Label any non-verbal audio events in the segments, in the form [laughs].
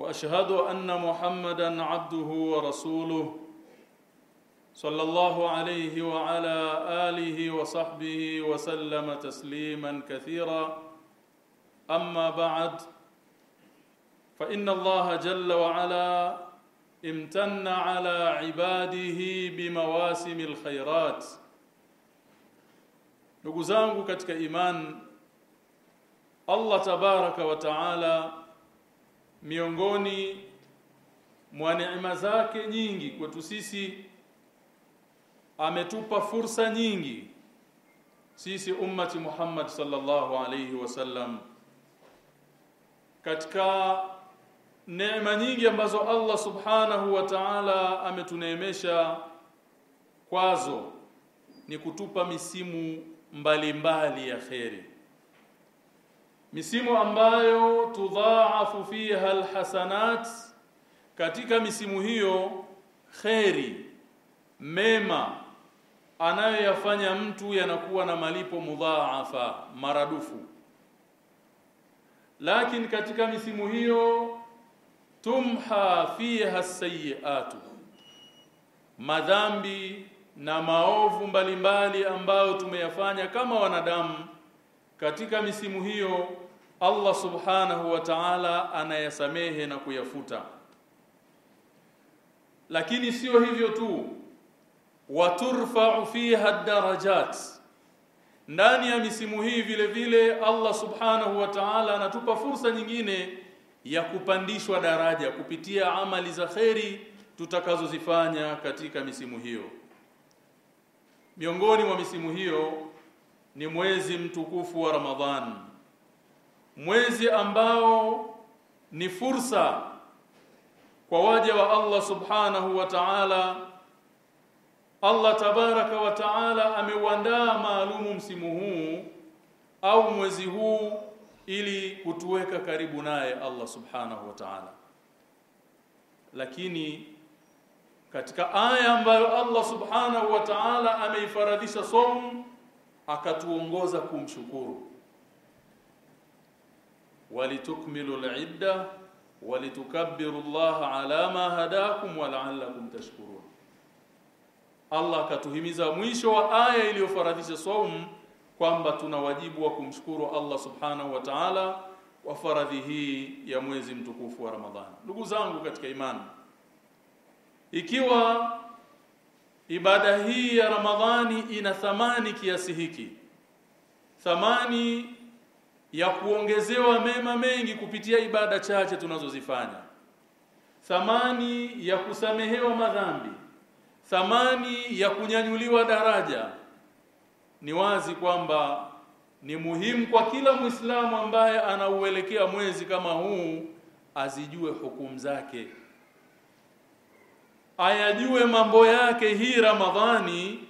وأشهد أن محمدا عبده ورسوله صلى الله عليه وعلى آله وصحبه وسلم تسليما كثيرا. أما بعد فإن الله جل وعلا امتن على عباده بمواسم الخيرات. ndugu zangu Allah tabaraka wa taala miongoni mwa neema zake nyingi. Kwetu sisi ametupa fursa nyingi. Sisi ummati Muhammad sallallahu alayhi wasallam katika neema nyingi ambazo Allah subhanahu wa ta'ala ametuneemesha kwazo ni kutupa misimu mbalimbali mbali ya kheri misimu ambayo tudhaafu fiha alhasanat katika misimu hiyo kheri mema anayoyafanya mtu yanakuwa na malipo mudhaafa maradufu. Lakini katika misimu hiyo tumha fiha sayiatu madhambi na maovu mbalimbali ambayo tumeyafanya kama wanadamu katika misimu hiyo Allah subhanahu wa ta'ala anayasamehe na kuyafuta. Lakini sio hivyo tu. Waturfa'u fiha darajat ndani ya misimu hii vile vile Allah subhanahu wa ta'ala anatupa fursa nyingine ya kupandishwa daraja kupitia amali za kheri tutakazozifanya katika misimu hiyo. Miongoni mwa misimu hiyo ni mwezi mtukufu wa Ramadhan. Mwezi ambao ni fursa kwa waja wa Allah subhanahu wa ta'ala. Allah tabaraka wa ta'ala ameuandaa maalumu msimu huu au mwezi huu ili kutuweka karibu naye Allah subhanahu wa ta'ala. Lakini katika aya ambayo Allah subhanahu wa ta'ala ameifaradhisha somu akatuongoza kumshukuru. Walitukmilu al-idda walitukabbiru Allah ala ma hadakum wa la'allakum tashkurun. Allah akatuhimiza mwisho wa aya iliyofaradhisha saum kwamba tuna wajibu wa kumshukuru Allah subhanahu wa ta'ala wa faradhi hii ya mwezi mtukufu wa Ramadhani. Ndugu zangu katika imani ikiwa ibada hii ya Ramadhani ina thamani kiasi hiki. Thamani ya kuongezewa mema mengi kupitia ibada chache tunazozifanya. Thamani ya kusamehewa madhambi. Thamani ya kunyanyuliwa daraja. Ni wazi kwamba ni muhimu kwa kila Muislamu ambaye anauelekea mwezi kama huu azijue hukumu zake ayajue mambo yake hii Ramadhani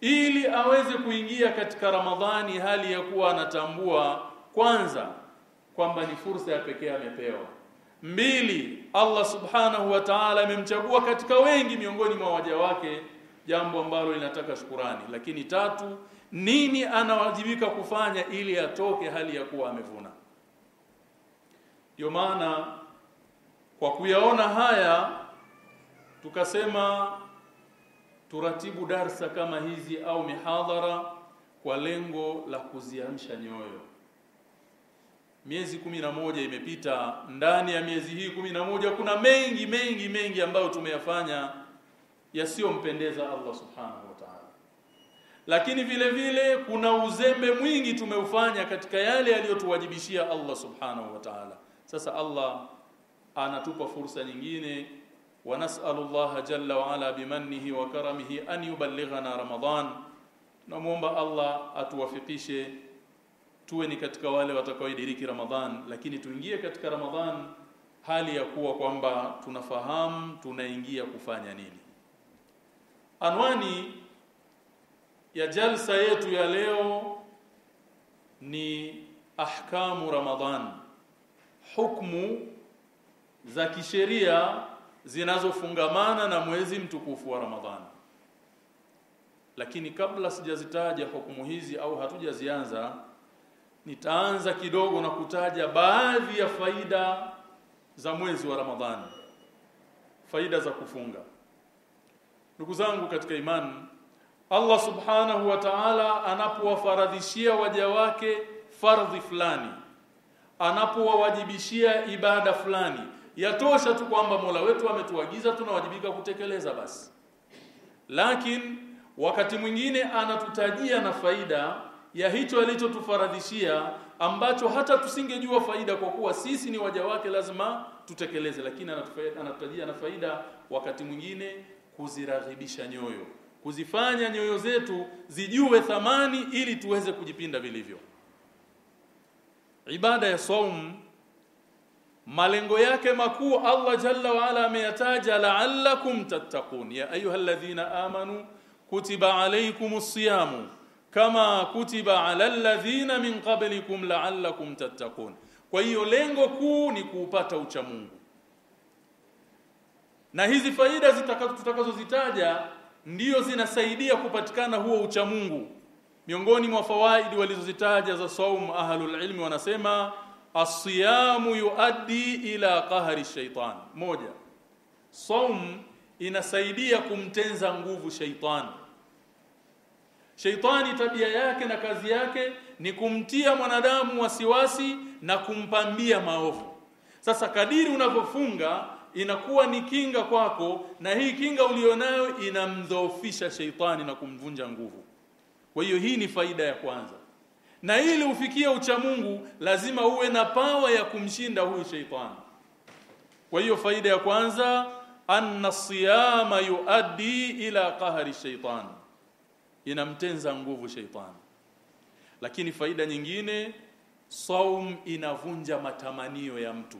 ili aweze kuingia katika Ramadhani hali ya kuwa anatambua kwanza kwamba ni fursa ya pekee amepewa. Mbili Allah subhanahu wa ta'ala amemchagua katika wengi miongoni mwa waja wake jambo ambalo linataka shukurani. Lakini tatu nini anawajibika kufanya ili atoke hali ya kuwa amevuna? Ndio maana kwa kuyaona haya tukasema turatibu darsa kama hizi au mihadhara kwa lengo la kuziamsha nyoyo. Miezi kumi na moja imepita. Ndani ya miezi hii kumi na moja kuna mengi mengi mengi ambayo tumeyafanya yasiyompendeza Allah subhanahu wa ta'ala. Lakini vile vile kuna uzembe mwingi tumeufanya katika yale yaliyotuwajibishia Allah subhanahu wa ta'ala. Sasa Allah anatupa fursa nyingine ونسأل الله جل وعلا بمنه وكرمه أن يبلغنا رمضان tunamwomba Allah atuwafikishe tuwe ni katika wale watakaoidiriki Ramadhan lakini tuingie katika Ramadhan hali ya kuwa kwamba tunafahamu tunaingia kufanya nini. Anwani ya jalsa yetu ya leo ni ahkamu Ramadhan, hukmu za kisheria zinazofungamana na mwezi mtukufu wa Ramadhani. Lakini kabla sijazitaja hukumu hizi au hatujazianza, nitaanza kidogo na kutaja baadhi ya faida za mwezi wa Ramadhani, faida za kufunga. Ndugu zangu katika imani, Allah subhanahu wa ta'ala anapowafaradhishia waja wake fardhi fulani, anapowawajibishia ibada fulani, yatosha tu kwamba Mola wetu ametuagiza, tunawajibika kutekeleza basi. Lakini wakati mwingine anatutajia na faida ya hicho alichotufaradhishia ambacho hata tusingejua faida kwa kuwa sisi ni waja wake, lazima tutekeleze, lakini anatutajia na faida wakati mwingine kuziraghibisha nyoyo, kuzifanya nyoyo zetu zijue thamani ili tuweze kujipinda vilivyo. Ibada ya saum malengo yake makuu Allah jalla wa ala ameyataja, la'allakum tattaqun, ya ayyuhalladhina amanu kutiba alaykumus siyamu kama kutiba ala alladhina min qablikum la'allakum tattaqun. Kwa hiyo lengo kuu ni kuupata ucha Mungu, na hizi faida tutakazozitaja ndiyo zinasaidia kupatikana huo ucha Mungu. Miongoni mwa fawaidi walizozitaja za saum, ahlul ilmi wanasema asiyamu yuaddi ila qahri shaitan. Moja, saum inasaidia kumtenza nguvu shaitani. Sheitani tabia yake na kazi yake ni kumtia mwanadamu wasiwasi na kumpambia maovu. Sasa kadiri unavyofunga inakuwa ni kinga kwako, na hii kinga ulionayo inamdhoofisha sheitani na kumvunja nguvu. Kwa hiyo hii ni faida ya kwanza, na ili ufikie ucha Mungu lazima uwe na pawa ya kumshinda huyu sheitani. Kwa hiyo faida ya kwanza, anna siyama yuaddi ila qahri shaitan, inamtenza nguvu sheitani. Lakini faida nyingine, saum inavunja matamanio ya mtu.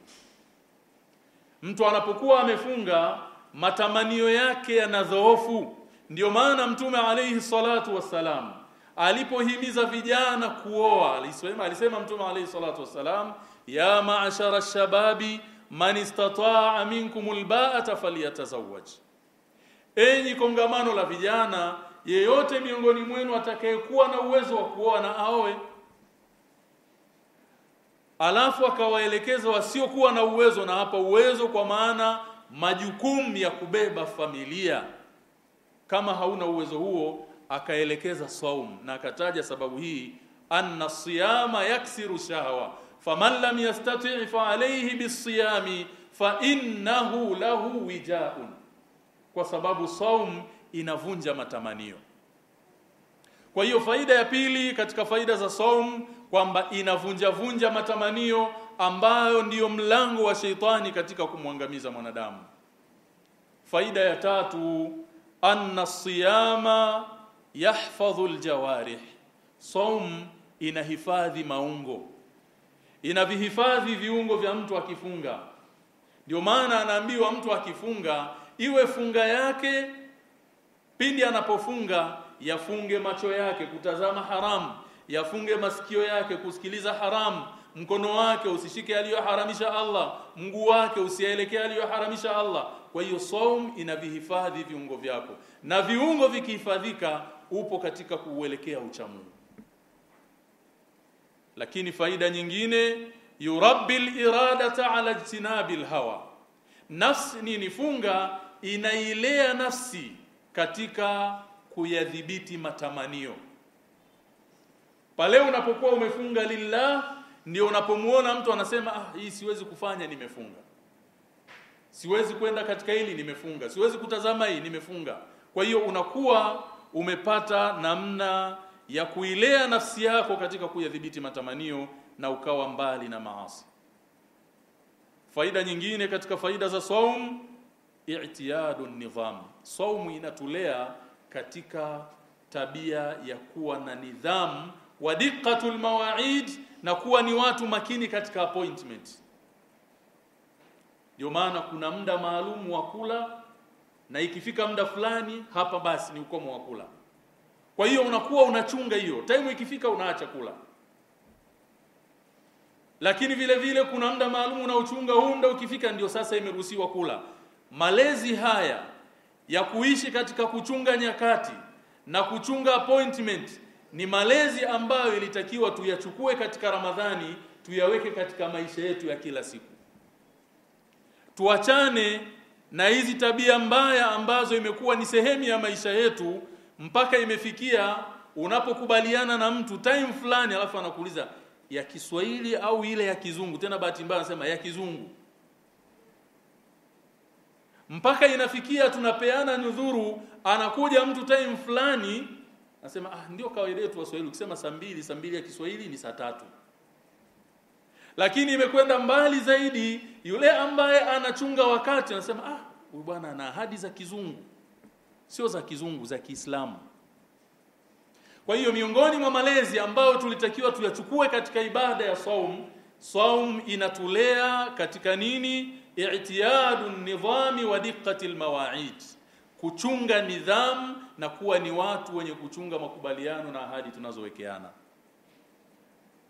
Mtu anapokuwa amefunga matamanio yake yanadhoofu. Ndio maana Mtume alayhi salatu wassalam alipohimiza vijana kuoa, alisema alisema Mtume alayhi salatu wasalam ya ma'ashara shababi man istata'a minkum alba'ata falyatazawwaj, enyi kongamano la vijana yeyote miongoni mwenu atakayekuwa na uwezo wa kuoa na aoe. Alafu akawaelekeza wasiokuwa na uwezo, na hapa uwezo kwa maana majukumu ya kubeba familia. Kama hauna uwezo huo, akaelekeza saum, na akataja sababu hii, anna siyama yaksiru shahwa faman lam yastati' fa alayhi bisiyami fa innahu lahu wijaun, kwa sababu saum inavunja matamanio. Kwa hiyo faida ya pili katika faida za saum kwamba inavunja vunja matamanio ambayo ndiyo mlango wa sheitani katika kumwangamiza mwanadamu. Faida ya tatu, anna siyama yahfadhu aljawarih, saum inahifadhi maungo, inavihifadhi viungo vya mtu akifunga. Ndio maana anaambiwa mtu akifunga iwe funga yake pindi anapofunga yafunge macho yake kutazama haramu, yafunge masikio yake kusikiliza haramu, mkono wake usishike aliyoharamisha Allah, mguu wake usielekee aliyoharamisha Allah. Kwa hiyo saum inavihifadhi viungo vyako, na viungo vikihifadhika, upo katika kuuelekea uchamungu. Lakini faida nyingine, yurabbil iradata ala jinabil hawa nafsi ni nifunga inailea nafsi katika kuyadhibiti matamanio. Pale unapokuwa umefunga lillah, ndio unapomuona mtu anasema ah, hii siwezi kufanya, nimefunga. Siwezi kwenda katika hili, nimefunga. Siwezi kutazama hii, nimefunga. Kwa hiyo unakuwa umepata namna ya kuilea nafsi yako katika kuyadhibiti matamanio na ukawa mbali na maasi. Faida nyingine katika faida za saum i'tiyadu nidham. Saumu inatulea katika tabia ya kuwa na nidhamu wa diqqatul mawaid na kuwa ni watu makini katika appointment. ndio maana kuna muda maalumu wa kula na ikifika muda fulani hapa basi ni ukomo wa kula. Kwa hiyo unakuwa unachunga hiyo. Time ikifika unaacha kula. Lakini vile vile kuna muda maalum unaochunga huu muda ukifika ndio sasa imeruhusiwa kula. Malezi haya ya kuishi katika kuchunga nyakati na kuchunga appointment ni malezi ambayo ilitakiwa tuyachukue katika Ramadhani tuyaweke katika maisha yetu ya kila siku. Tuachane na hizi tabia mbaya ambazo imekuwa ni sehemu ya maisha yetu mpaka imefikia unapokubaliana na mtu time fulani alafu anakuuliza ya Kiswahili au ile ya Kizungu? Tena bahati mbaya anasema ya Kizungu. Mpaka inafikia tunapeana nudhuru anakuja mtu time fulani anasema ah ndio kawaida yetu Waswahili ukisema saa mbili saa mbili ya Kiswahili ni saa tatu lakini imekwenda mbali zaidi yule ambaye anachunga wakati anasema ah huyu bwana ana ahadi za kizungu. Sio za kizungu za Kiislamu. Kwa hiyo miongoni mwa malezi ambayo tulitakiwa tuyachukue katika ibada ya saum saum inatulea katika nini? I'tiyadu nidhami wa diqqati almawa'id kuchunga nidhamu na kuwa ni watu wenye kuchunga makubaliano na ahadi tunazowekeana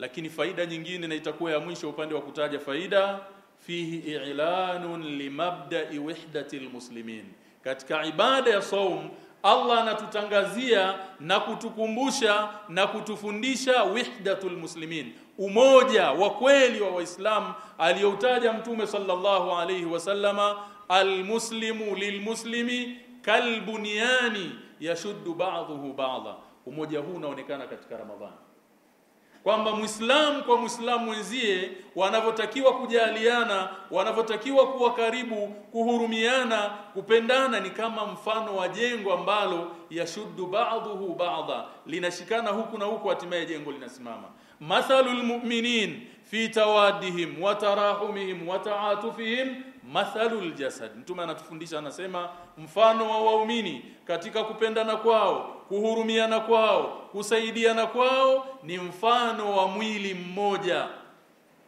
lakini faida nyingine na itakuwa ya mwisho upande wa kutaja faida fihi i'lanun limabda'i wihdati almuslimin katika ibada ya saum Allah anatutangazia na kutukumbusha na kutufundisha wihdatul muslimin. Umoja wa kweli wa waislamu aliyoutaja mtume sallallahu alayhi wasallama almuslimu lilmuslimi kalbunyani yashuddu ba'dhuhu ba'dha. Umoja huu unaonekana katika ramadhani kwamba muislamu kwa muislamu wenzie wanavyotakiwa kujaliana wanavyotakiwa kuwa karibu kuhurumiana kupendana ni kama mfano wa jengo ambalo yashuddu ba'dhuhu ba'dha linashikana huku na huku hatimaye jengo linasimama. Mathalul mu'minin fi tawaddihim wa tarahumihim wa ta'atufihim mathalul jasad. Mtume anatufundisha anasema mfano wa waumini katika kupendana kwao kuhurumiana kwao kusaidiana kwao ni mfano wa mwili mmoja.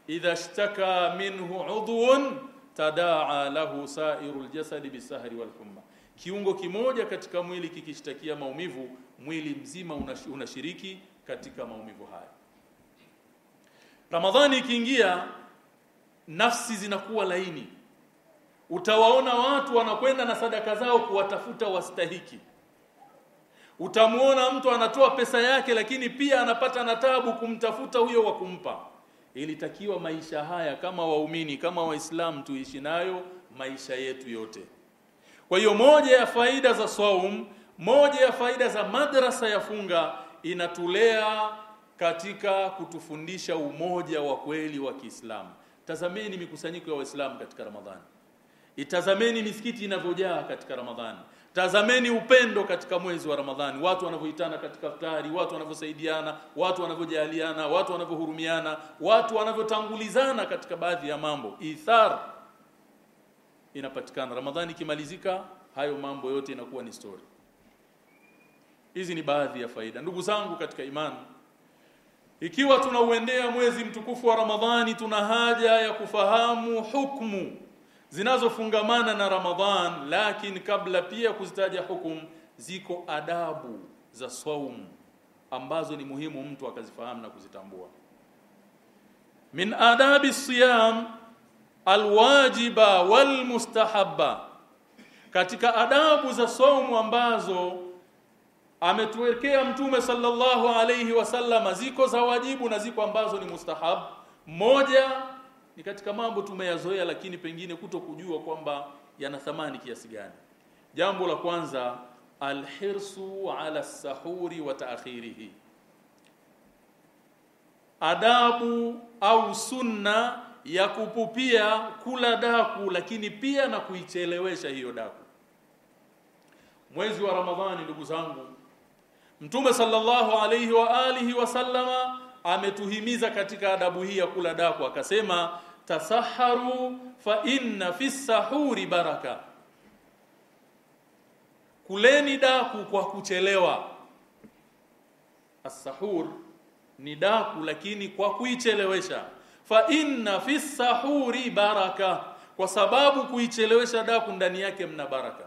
Idha shtaka minhu udhun tadaa lahu sairu jasadi bisahri wal humma. Kiungo kimoja katika mwili kikishtakia maumivu mwili mzima unashiriki katika maumivu hayo. Ramadhani ikiingia nafsi zinakuwa laini utawaona watu wanakwenda na sadaka zao kuwatafuta wastahiki. Utamuona mtu anatoa pesa yake lakini pia anapata na tabu kumtafuta huyo wa kumpa. Ilitakiwa maisha haya kama waumini kama waislamu tuishi nayo maisha yetu yote. Kwa hiyo moja ya faida za saum moja ya faida za madrasa ya funga inatulea katika kutufundisha umoja wa kweli wa Kiislamu. Tazameni mikusanyiko ya waislamu katika Ramadhani itazameni misikiti inavyojaa katika Ramadhani. Tazameni upendo katika mwezi wa Ramadhani. Watu wanavyoitana katika iftari watu wanavyosaidiana watu wanavyojaliana watu wanavyohurumiana watu wanavyotangulizana katika baadhi ya mambo. Ithar inapatikana. Ramadhani ikimalizika hayo mambo yote inakuwa ni story. Hizi ni baadhi ya faida. Ndugu zangu katika imani ikiwa tunauendea mwezi mtukufu wa Ramadhani tuna haja ya kufahamu hukumu zinazofungamana na Ramadhan lakini kabla pia kuzitaja hukumu ziko adabu za saum ambazo ni muhimu mtu akazifahamu na kuzitambua. Min adabi siyam alwajiba walmustahabba katika adabu za saumu ambazo ametuwekea mtume sallallahu alayhi wasallam, ziko za wajibu na ziko ambazo ni mustahab. Moja ni katika mambo tumeyazoea lakini pengine kuto kujua kwamba yana thamani kiasi gani. Jambo la kwanza alhirsu ala sahuri wa taakhirihi. Adabu au sunna ya kupupia kula daku lakini pia na kuichelewesha hiyo daku. Mwezi wa ramadhani ndugu zangu mtume sallallahu alayhi wa alihi wasallama ametuhimiza katika adabu hii ya kula daku akasema tasaharu fa inna fi sahuri baraka. Kuleni daku kwa kuchelewa. As-sahur ni daku lakini kwa kuichelewesha. Fa inna fi sahuri baraka kwa sababu kuichelewesha daku ndani yake mna baraka.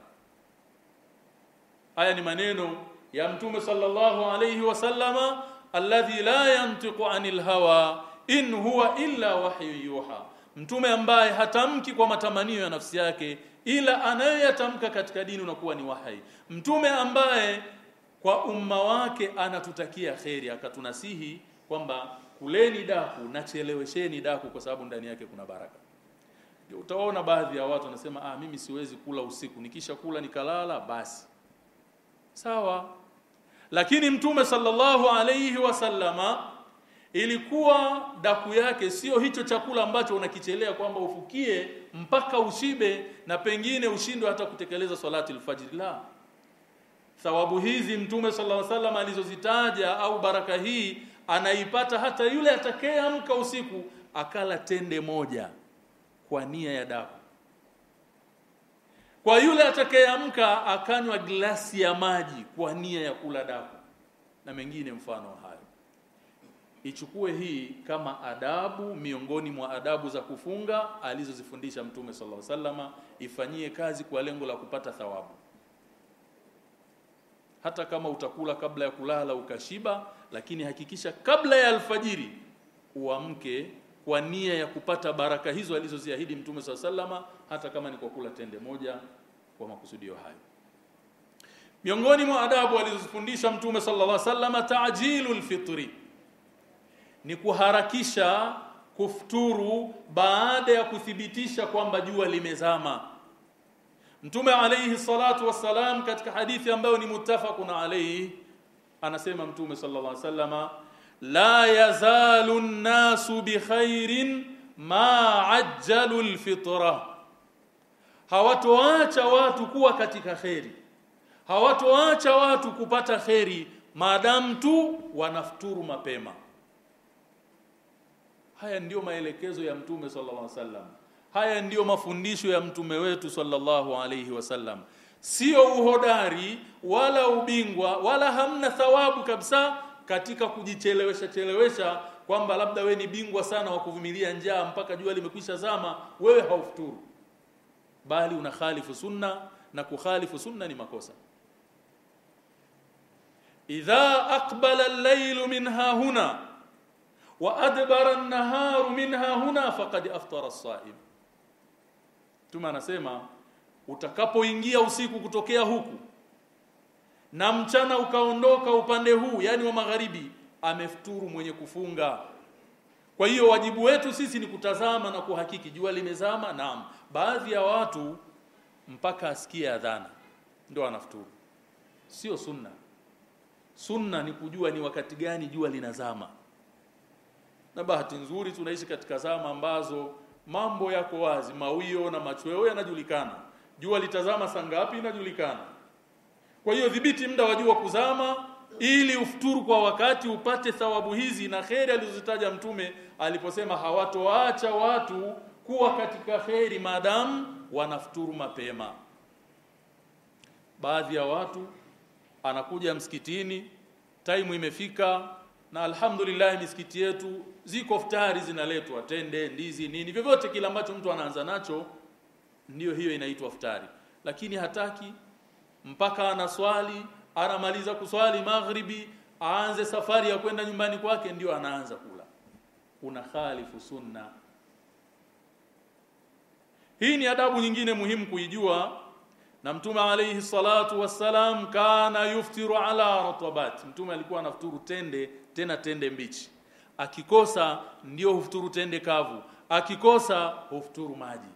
Haya ni maneno ya mtume sallallahu alayhi wasallama alladhi la yantiqu anil hawa in huwa illa wahyu yuha. Mtume ambaye hatamki kwa matamanio ya nafsi yake ila anayoyatamka katika dini unakuwa ni wahai. Mtume ambaye kwa umma wake anatutakia kheri akatunasihi kwamba kuleni daku na chelewesheni daku kwa sababu ndani yake kuna baraka. Ndio utaona baadhi ya watu wanasema ah mimi siwezi kula usiku nikisha kula nikalala basi. Sawa lakini mtume sallallahu alayhi wasallama ilikuwa daku yake sio hicho chakula ambacho unakichelea kwamba ufukie mpaka ushibe na pengine ushindwe hata kutekeleza salati alfajr. La. Thawabu hizi mtume sallallahu alaihi wasallam alizozitaja au baraka hii anaipata hata yule atakayeamka usiku akala tende moja kwa nia ya daku kwa yule atakayeamka akanywa glasi ya maji kwa nia ya kula daku. Na mengine mfano hayo. Ichukue hii kama adabu miongoni mwa adabu za kufunga alizozifundisha mtume sallallahu alaihi wasallama ifanyie kazi kwa lengo la kupata thawabu. Hata kama utakula kabla ya kulala ukashiba lakini hakikisha kabla ya alfajiri uamke kwa nia ya kupata baraka hizo alizoziahidi mtume sallama hata kama ni kwa kula tende moja kwa makusudio hayo. Miongoni mwa adabu alizofundisha mtume sallallahu alaihi wasallam ta'jilul fitri. Ni kuharakisha kufuturu baada ya kuthibitisha kwamba jua limezama. Mtume alayhi salatu wassalam katika hadithi ambayo ni muttafaqun alayhi anasema Mtume sallallahu alayhi wasallama la yazalu an-nasu bikhairin ma ajjalu al-fitra. Hawatoacha watu kuwa katika kheri. Hawatoacha watu kupata kheri maadamu tu wanafuturu mapema. Haya ndiyo maelekezo ya Mtume sallallahu alaihi wasallam. Haya ndiyo mafundisho ya mtume wetu sallallahu alaihi wasallam. Sio uhodari wala ubingwa wala hamna thawabu kabisa katika kujichelewesha chelewesha kwamba labda we ni bingwa sana wa kuvumilia njaa mpaka jua limekwisha zama wewe haufuturu. Bali unakhalifu sunna na kukhalifu sunna ni makosa. Idha aqbala al-laylu minha huna wa adbara an-naharu minha huna faqad aftara as-sa'im. Tuma anasema utakapoingia usiku kutokea huku na mchana ukaondoka upande huu yani wa magharibi amefuturu mwenye kufunga. Kwa hiyo wajibu wetu sisi ni kutazama na kuhakiki. Jua limezama naam. Baadhi ya watu mpaka asikie adhana ndio anafuturu sio sunna. Sunna ni kujua ni wakati gani jua linazama. Na bahati nzuri tunaishi katika zama ambazo mambo yako wazi mawio na machweo yanajulikana. Jua litazama saa ngapi inajulikana kwa hiyo dhibiti muda wa jua kuzama ili ufuturu kwa wakati upate thawabu hizi na kheri alizozitaja mtume aliposema hawatoacha watu kuwa katika kheri maadamu wanafuturu mapema. Baadhi ya watu anakuja msikitini taimu imefika na alhamdulillah misikiti yetu ziko futari zinaletwa tende ndizi nini vyovyote kile ambacho mtu anaanza nacho ndiyo hiyo inaitwa futari lakini hataki mpaka anaswali anamaliza kuswali maghribi aanze safari ya kwenda nyumbani kwake ndio anaanza kula. Una khalifu sunna. Hii ni adabu nyingine muhimu kuijua na mtume alayhi salatu wassalam kana yuftiru ala ratabat. Mtume alikuwa anafuturu tende tena tende mbichi. Akikosa ndio hufuturu tende kavu. Akikosa hufuturu maji.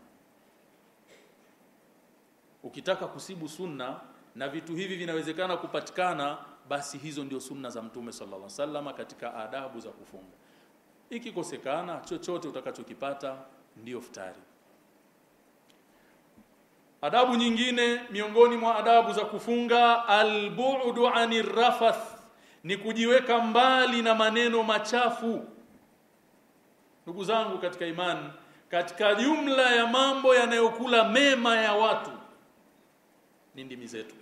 Ukitaka kusibu sunna na vitu hivi vinawezekana kupatikana basi hizo ndio sunna za mtume sallallahu alaihi wasallam katika adabu za kufunga. Ikikosekana chochote utakachokipata ndio futari adabu nyingine miongoni mwa adabu za kufunga albu'du anir rafath ni kujiweka mbali na maneno machafu. Ndugu zangu katika imani katika jumla ya mambo yanayokula mema ya watu ni ndimi zetu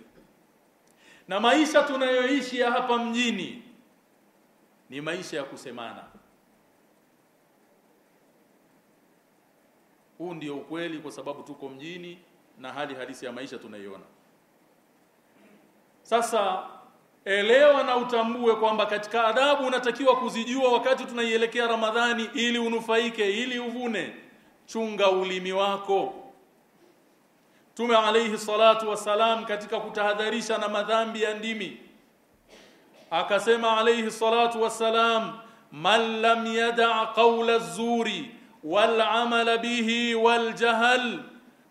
na maisha tunayoishi ya hapa mjini ni maisha ya kusemana. Huu ndio ukweli kwa sababu tuko mjini na hali halisi ya maisha tunaiona. Sasa elewa na utambue kwamba katika adabu unatakiwa kuzijua wakati tunaielekea Ramadhani ili unufaike ili uvune. Chunga ulimi wako Tume alayhi salatu wassalam katika kutahadharisha na madhambi ya ndimi. Akasema alayhi salatu wassalam man lam yada' qawla az-zuri wal 'amala bihi wal jahl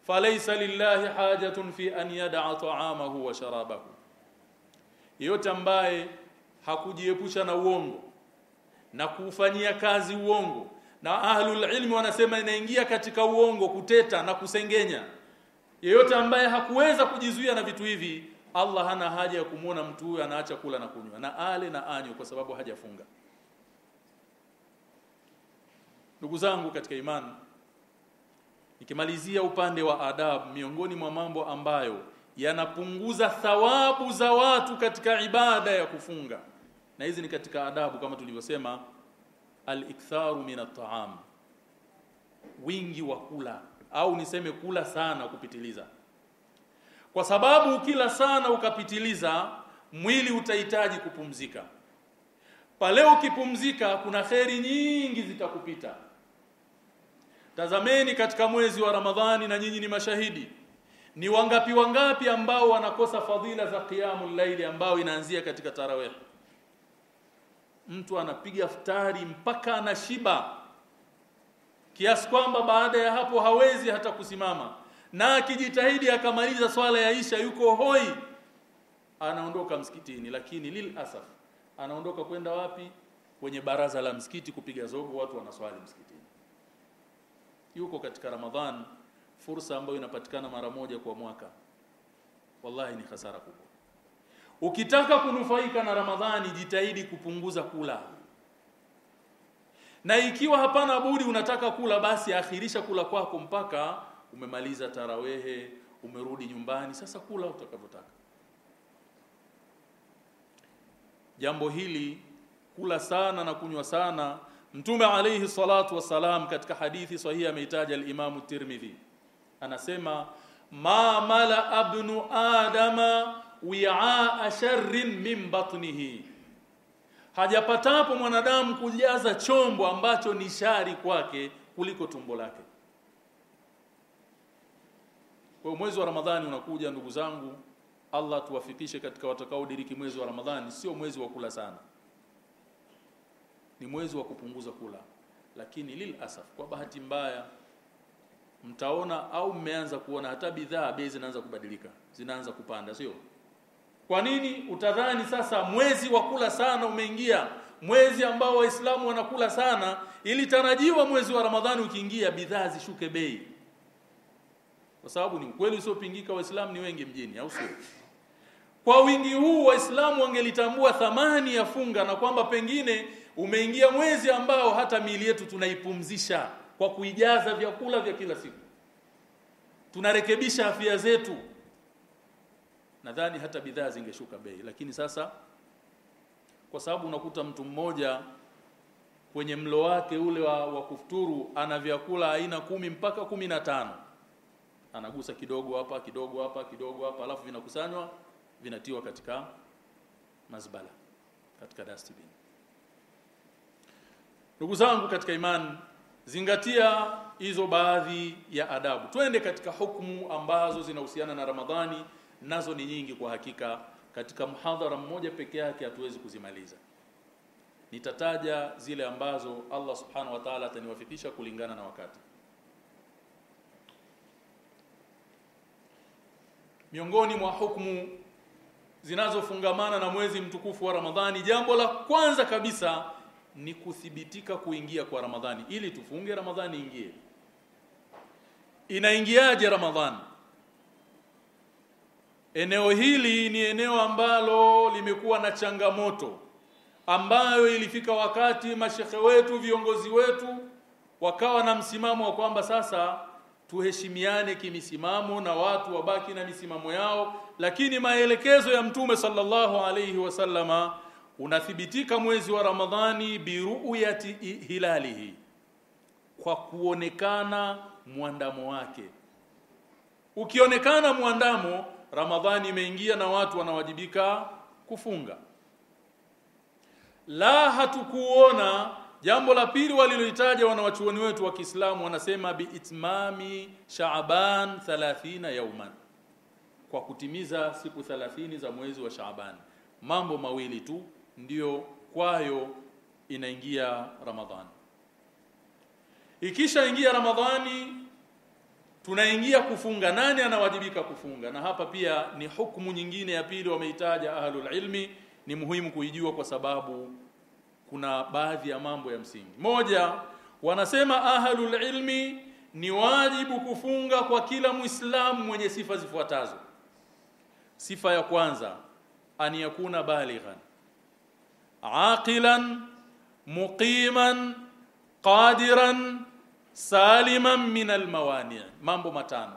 falaysa lillahi hajatun fi an yada ta'amahu wa sharabahu. Yote ambaye hakujiepusha na uongo na kuufanyia kazi uongo na ahlul ilmi wanasema inaingia katika uongo kuteta na kusengenya yeyote ambaye hakuweza kujizuia na vitu hivi Allah hana haja ya kumwona mtu huyo anaacha kula na kunywa na ale na anywe kwa sababu hajafunga. Ndugu zangu katika imani nikimalizia upande wa adabu miongoni mwa mambo ambayo yanapunguza thawabu za watu katika ibada ya kufunga na hizi ni katika adabu kama tulivyosema al-iktharu min at-ta'am wingi wa kula au niseme kula sana kupitiliza. Kwa sababu kila sana ukapitiliza mwili utahitaji kupumzika. Pale ukipumzika kuna kheri nyingi zitakupita. Tazameni katika mwezi wa Ramadhani na nyinyi ni mashahidi. Ni wangapi wangapi ambao wanakosa fadhila za qiyamul laili ambao inaanzia katika tarawih? Mtu anapiga futari mpaka anashiba kiasi kwamba baada ya hapo hawezi hata kusimama. Na akijitahidi akamaliza swala ya isha yuko hoi. Anaondoka msikitini lakini lil asaf anaondoka kwenda wapi? Kwenye baraza la msikiti kupiga zogo watu wanaswali msikitini. Yuko katika ramadhan fursa ambayo inapatikana mara moja kwa mwaka. Wallahi ni hasara kubwa. Ukitaka kunufaika na ramadhani jitahidi kupunguza kula na ikiwa hapana budi unataka kula basi akhirisha kula kwako mpaka umemaliza tarawehe umerudi nyumbani. Sasa kula utakavyotaka. Jambo hili kula sana na kunywa sana. Mtume alayhi salatu wasalam katika hadithi sahihi ameitaja al-Imam Tirmidhi. Anasema ma mala abnu adama wi'a sharrin min batnihi hajapatapo mwanadamu kujaza chombo ambacho ni shari kwake kuliko tumbo lake. Kwa mwezi wa Ramadhani unakuja ndugu zangu Allah tuwafikishe katika watakaodiriki mwezi wa Ramadhani. Sio mwezi wa kula sana. Ni mwezi wa kupunguza kula. Lakini lil asaf kwa bahati mbaya mtaona au mmeanza kuona hata bidhaa bei zinaanza kubadilika. Zinaanza kupanda sio kwa nini? Utadhani sasa mwezi wa kula sana umeingia. Mwezi ambao waislamu wanakula sana ili tarajiwa mwezi wa ramadhani ukiingia bidhaa zishuke bei. Kwa sababu ni ukweli usiopingika waislamu ni wengi mjini au sio? Kwa wingi huu waislamu wangelitambua thamani ya funga na kwamba pengine umeingia mwezi ambao hata miili yetu tunaipumzisha kwa kuijaza vyakula vya kila siku. Tunarekebisha afya zetu nadhani hata bidhaa zingeshuka bei lakini sasa kwa sababu unakuta mtu mmoja kwenye mlo wake ule wa, wa kufuturu ana vyakula aina kumi mpaka kumi na tano. Anagusa kidogo hapa kidogo hapa kidogo hapa alafu vinakusanywa vinatiwa katika mazbala katika dustbin. Ndugu zangu katika imani zingatia hizo baadhi ya adabu. Twende katika hukumu ambazo zinahusiana na Ramadhani nazo ni nyingi kwa hakika. Katika mhadhara mmoja peke yake hatuwezi kuzimaliza. Nitataja zile ambazo Allah subhanahu wa ta'ala ataniwafikisha kulingana na wakati. Miongoni mwa hukumu zinazofungamana na mwezi mtukufu wa Ramadhani jambo la kwanza kabisa ni kuthibitika kuingia kwa Ramadhani. Ili tufunge Ramadhani ingie inaingiaje Ramadhani eneo hili ni eneo ambalo limekuwa na changamoto ambayo ilifika wakati mashekhe wetu viongozi wetu wakawa na msimamo wa kwamba sasa tuheshimiane kimisimamo na watu wabaki na misimamo yao lakini maelekezo ya mtume sallallahu alayhi wasallama unathibitika mwezi wa Ramadhani biruyati hilalihi kwa kuonekana mwandamo wake. Ukionekana mwandamo ramadhani imeingia na watu wanawajibika kufunga. La hatukuona jambo la pili walilohitaja wanawachuoni wetu wa Kiislamu wanasema biitmami Shaaban 30 yauman kwa kutimiza siku 30 za mwezi wa Shaaban. Mambo mawili tu ndiyo kwayo inaingia Ramadhani. Ikisha ingia Ramadhani tunaingia kufunga. Nani anawajibika kufunga? Na hapa pia ni hukumu nyingine ya pili wameitaja ahlul ilmi. Ni muhimu kuijua kwa sababu kuna baadhi ya mambo ya msingi. Moja wanasema ahlul ilmi ni wajibu kufunga kwa kila muislamu mwenye sifa zifuatazo. Sifa ya kwanza an yakuna balighan. Aqilan muqiman qadiran saliman min almawani mambo matano.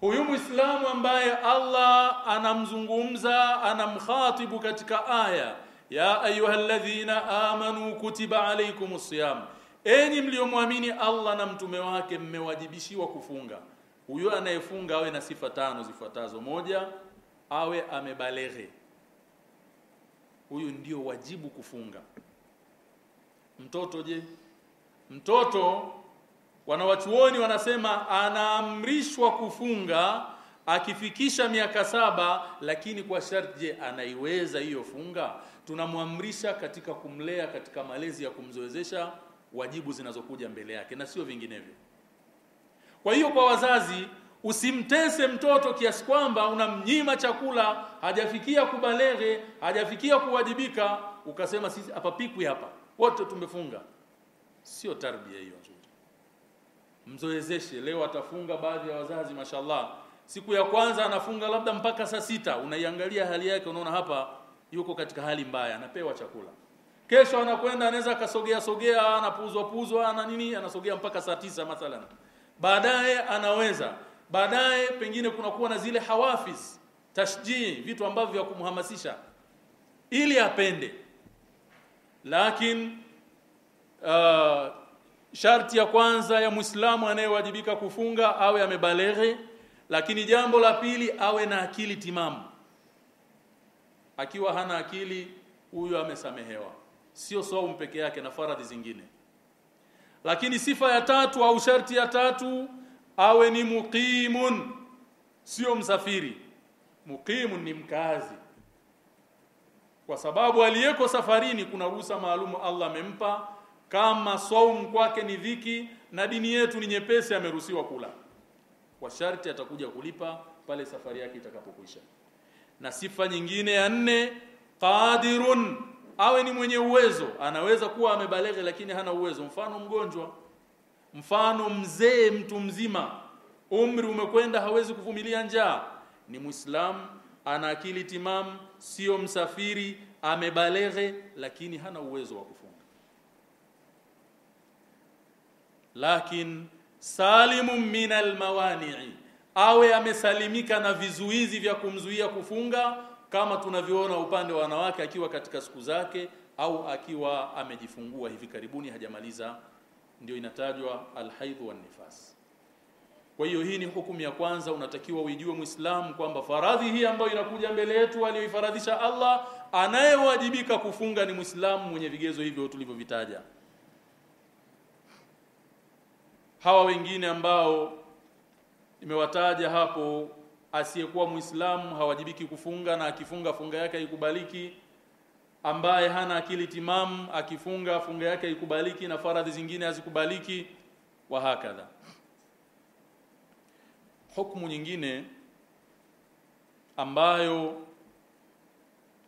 Huyu muislamu ambaye Allah anamzungumza anamkhatibu katika aya ya ayyuhalladhina amanu kutiba alaykumus siyam. Enyi mliomwamini Allah na mtume wake mmewajibishiwa kufunga. Huyu anayefunga awe na sifa tano zifuatazo. Moja awe amebaleghe. Huyu ndio wajibu kufunga. Mtoto je? Mtoto wanawachuoni wanasema anaamrishwa kufunga akifikisha miaka saba lakini kwa sharti je anaiweza hiyo funga? Tunamwamrisha katika kumlea katika malezi ya kumzoezesha wajibu zinazokuja mbele yake na sio vinginevyo. Kwa hiyo kwa wazazi usimtese mtoto kiasi kwamba unamnyima chakula hajafikia kubaleghe hajafikia kuwajibika ukasema sisi hapapikwi hapa wote tumefunga. Sio tarbia hiyo nzuri mzoezeshe leo atafunga baadhi ya wazazi mashallah. Siku ya kwanza anafunga labda mpaka saa sita unaiangalia hali yake unaona hapa yuko katika hali mbaya anapewa chakula. Kesho anakwenda anaweza akasogea sogea anapuzwa puzwa na nini anasogea mpaka saa tisa mathalan. Baadaye anaweza. Baadaye pengine kunakuwa na zile hawafiz tashjii vitu ambavyo vya kumhamasisha ili apende. Lakini uh, sharti ya kwanza ya Muislamu anayewajibika kufunga awe amebaleghe lakini jambo la pili awe na akili timamu. Akiwa hana akili huyo amesamehewa. Sio saumu peke yake na faradhi zingine. Lakini sifa ya tatu au sharti ya tatu awe ni muqimun sio msafiri. Muqimun ni mkazi kwa sababu aliyeko safarini kuna ruhusa maalumu Allah amempa kama saumu kwake ni dhiki na dini yetu ni nyepesi ameruhusiwa kula. Kwa sharti atakuja kulipa pale safari yake itakapokwisha. Na sifa nyingine ya nne qadirun awe ni mwenye uwezo. Anaweza kuwa amebaleghe lakini hana uwezo. Mfano mgonjwa mfano mzee mtu mzima. Umri umekwenda hawezi kuvumilia njaa. Ni muislamu ana akili timamu sio msafiri amebaleghe lakini hana uwezo wa kufunga lakin salimu min almawani'i awe amesalimika na vizuizi vya kumzuia kufunga kama tunavyoona upande wa wanawake akiwa katika siku zake au akiwa amejifungua hivi karibuni hajamaliza ndio inatajwa alhaidhu wan nifas. Kwa hiyo hii ni hukumu ya kwanza unatakiwa uijue muislamu kwamba faradhi hii ambayo inakuja mbele yetu aliyoifaradhisha Allah anayewajibika kufunga ni muislamu mwenye vigezo hivyo tulivyovitaja hawa wengine ambao nimewataja hapo asiyekuwa muislamu hawajibiki kufunga na akifunga funga yake haikubaliki. Ambaye hana akili timamu akifunga funga yake haikubaliki na faradhi zingine hazikubaliki wa hakadha. Hukumu nyingine ambayo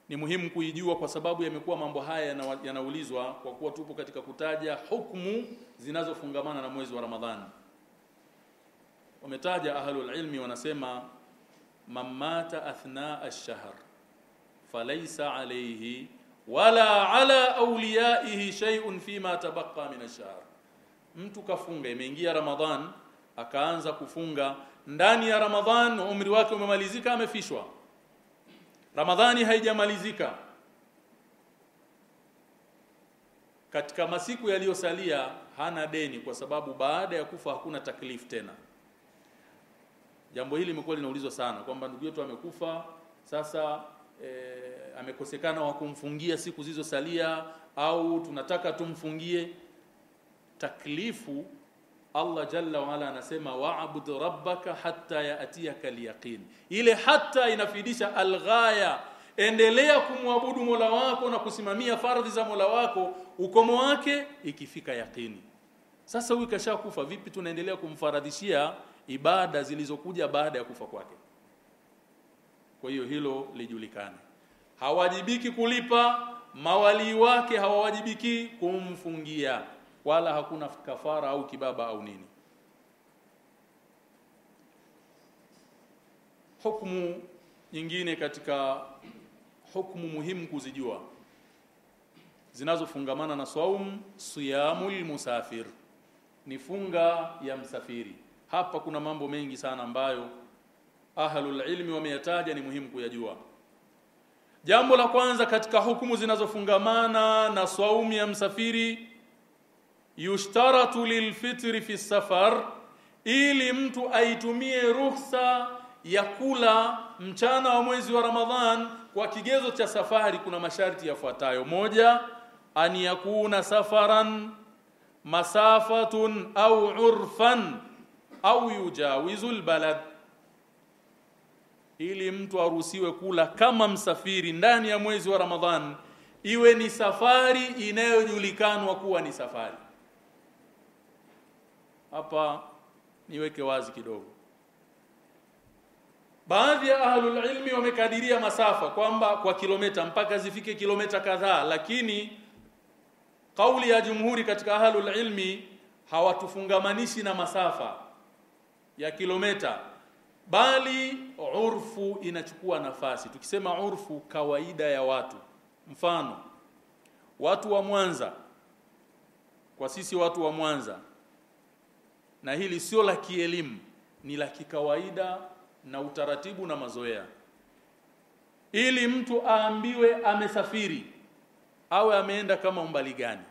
ni muhimu kuijua kwa sababu yamekuwa mambo haya yanaulizwa kwa kuwa tupo katika kutaja hukumu zinazofungamana na mwezi wa Ramadhani. Wametaja ahlul ilmi wanasema mamata athna ash-shahr falaysa alayhi wala ala awliyaihi shay'un fima tabaqa min ash-shahr. Mtu kafunga imeingia Ramadhan akaanza kufunga ndani ya Ramadhan umri wake umemalizika amefishwa Ramadhani haijamalizika. Katika masiku yaliyosalia hana deni kwa sababu baada ya kufa hakuna taklif tena. Jambo hili limekuwa linaulizwa sana kwamba ndugu yetu amekufa sasa e, amekosekana wa kumfungia siku zilizosalia au tunataka tumfungie. Taklifu Allah jalla waala anasema wa'bud rabbaka hatta ya'tiyaka al-yaqin. Ile hatta inafidisha alghaya. Endelea kumwabudu Mola wako na kusimamia fardhi za Mola wako ukomo wake ikifika yaqini. Sasa huyu kashakufa vipi tunaendelea kumfaradhishia ibada zilizokuja baada ya kufa kwake? Kwa hiyo hilo lijulikane. Hawajibiki kulipa mawalii wake hawawajibiki kumfungia wala hakuna kafara au kibaba au nini. Hukumu nyingine katika hukumu muhimu kuzijua zinazofungamana na saum siyamul musafir ni funga ya msafiri. Hapa kuna mambo mengi sana ambayo ahlul ilmi wameyataja ni muhimu kuyajua. Jambo la kwanza katika hukumu zinazofungamana na saumu ya msafiri yushtaratu lilfitri fi safar ili mtu aitumie ruhusa ya kula mchana wa mwezi wa Ramadhan kwa kigezo cha safari. Kuna masharti yafuatayo. Moja an yakuna safaran masafatun au urfan au yujawizu albalad ili mtu aruhusiwe kula kama msafiri ndani ya mwezi wa Ramadhan. Iwe ni safari inayojulikanwa kuwa ni safari hapa niweke wazi kidogo. Baadhi ya ahlul ilmi wamekadiria masafa kwamba kwa kilomita mpaka zifike kilomita kadhaa lakini kauli ya jumhuri katika ahlul ilmi hawatufungamanishi na masafa ya kilomita bali urfu inachukua nafasi. Tukisema urfu kawaida ya watu. Mfano watu wa Mwanza. Kwa sisi watu wa Mwanza na hili sio la kielimu ni la kikawaida na utaratibu na mazoea. Ili mtu aambiwe amesafiri awe ameenda kama umbali gani.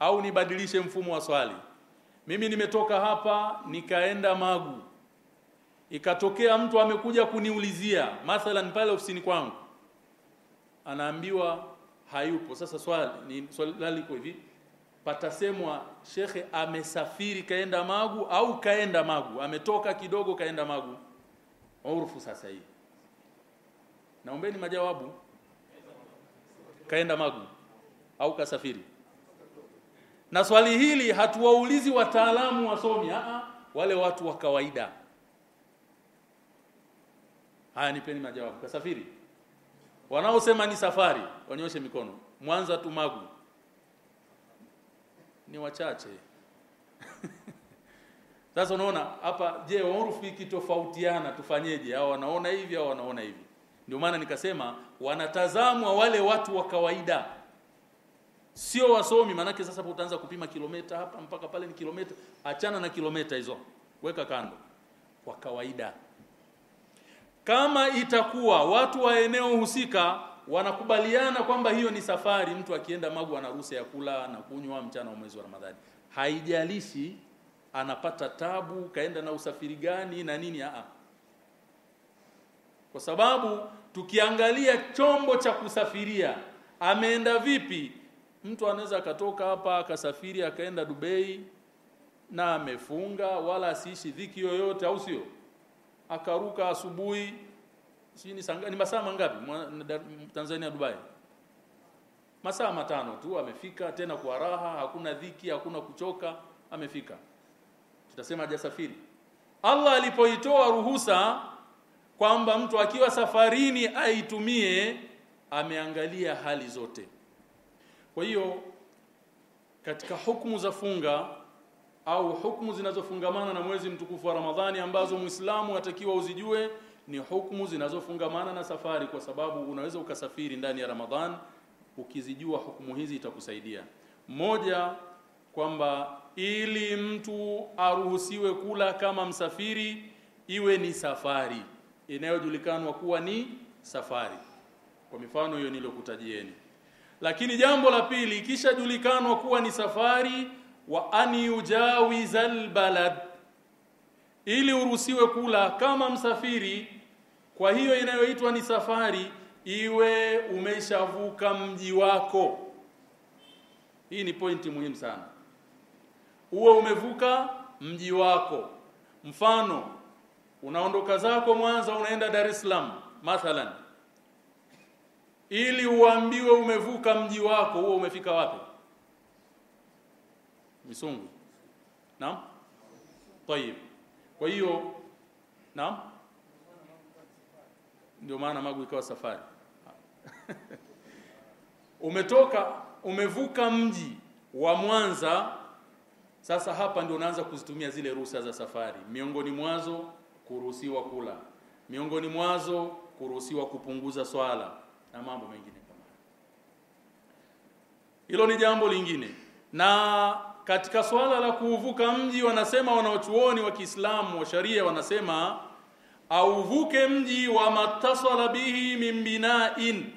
Au nibadilishe mfumo wa swali. Mimi nimetoka hapa nikaenda Magu. Ikatokea mtu amekuja kuniulizia mathalan pale ofisini kwangu. Anaambiwa hayupo. Sasa swali ni swali liko hivi patasemwa shekhe amesafiri kaenda Magu au kaenda Magu? Ametoka kidogo kaenda Magu. Urufu sasa hii. Naombeni majawabu. Kaenda Magu au kasafiri? Na swali hili hatuwaulizi wataalamu wasomi a wale watu wa kawaida. Haya nipeni majawabu. Kasafiri? Wanaosema ni safari wanyoshe mikono. Mwanza tu Magu ni wachache. Sasa unaona hapa je urfu ikitofautiana tufanyeje? Au wanaona hivi au wanaona hivi. Ndio maana nikasema wanatazamwa wale watu wa kawaida. Sio wasomi manake sasa utaanza kupima kilomita hapa mpaka pale ni kilomita achana na kilomita hizo. Weka kando. Kwa kawaida. Kama itakuwa watu wa eneo husika wanakubaliana kwamba hiyo ni safari. Mtu akienda Magu ana ruhusa ya kula na kunywa mchana wa mwezi wa Ramadhani. Haijalishi anapata tabu kaenda na usafiri gani na nini. A kwa sababu tukiangalia chombo cha kusafiria ameenda vipi? Mtu anaweza akatoka hapa akasafiri akaenda Dubai na amefunga wala asiishi dhiki yoyote au sio? Akaruka asubuhi si ni sanga, ni masaa mangapi? Tanzania Dubai? Masaa matano tu amefika tena kwa raha hakuna dhiki hakuna kuchoka amefika. Tutasema hajasafiri. Allah alipoitoa ruhusa kwamba mtu akiwa safarini aitumie ameangalia hali zote. Kwa hiyo katika hukumu za funga au hukumu zinazofungamana na mwezi mtukufu wa Ramadhani ambazo Muislamu atakiwa uzijue ni hukumu zinazofungamana na safari kwa sababu unaweza ukasafiri ndani ya Ramadhan ukizijua hukumu hizi itakusaidia. Moja kwamba ili mtu aruhusiwe kula kama msafiri iwe ni safari inayojulikanwa kuwa ni safari. Kwa mifano hiyo nilokutajieni lakini jambo la pili ikishajulikanwa kuwa ni safari wa an yujawiza albalad ili uruhusiwe kula kama msafiri. Kwa hiyo inayoitwa ni safari iwe umeshavuka mji wako. Hii ni pointi muhimu sana, uwe umevuka mji wako. Mfano, unaondoka zako Mwanza unaenda Dar es Salaam mathalan, ili uambiwe umevuka mji wako, huo umefika wapi? Misungu, naam, tayib kwa hiyo naam? Ndio maana Magu ikawa safari. [laughs] Umetoka umevuka mji wa Mwanza. Sasa hapa ndio unaanza kuzitumia zile ruhusa za safari. Miongoni mwazo kuruhusiwa kula. Miongoni mwazo kuruhusiwa kupunguza swala na mambo mengine kama hilo ni jambo lingine. Na katika swala la kuuvuka mji wanasema wanaochuoni wa Kiislamu wa sharia wanasema auvuke mji wa matasala bihi min bina'in.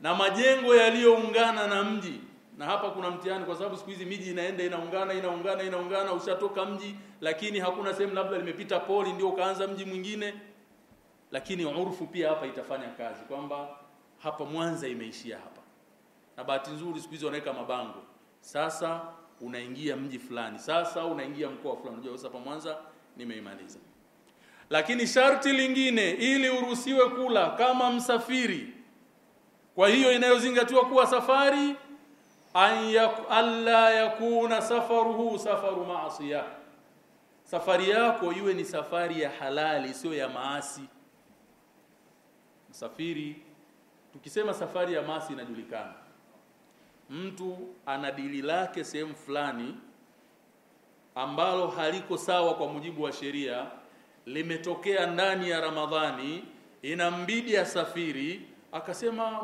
Na majengo yaliyoungana na mji. Na hapa kuna mtihani kwa sababu siku hizi miji inaenda inaungana inaungana inaungana ushatoka mji lakini hakuna sehemu labda limepita poli ndio ukaanza mji mwingine. Lakini urfu pia hapa itafanya kazi kwamba hapa Mwanza imeishia hapa. Na bahati nzuri siku hizi wanaweka mabango. Sasa unaingia mji fulani. Sasa unaingia mkoa fulani. Unajua sasa Mwanza nimeimaliza. Lakini sharti lingine ili uruhusiwe kula kama msafiri. Kwa hiyo inayozingatiwa kuwa safari alla yakuna safaruhu safaru maasiya safari yako iwe ni safari ya halali sio ya maasi. Msafiri tukisema safari ya maasi inajulikana mtu ana dili lake sehemu fulani ambalo haliko sawa kwa mujibu wa sheria limetokea ndani ya Ramadhani inambidi asafiri akasema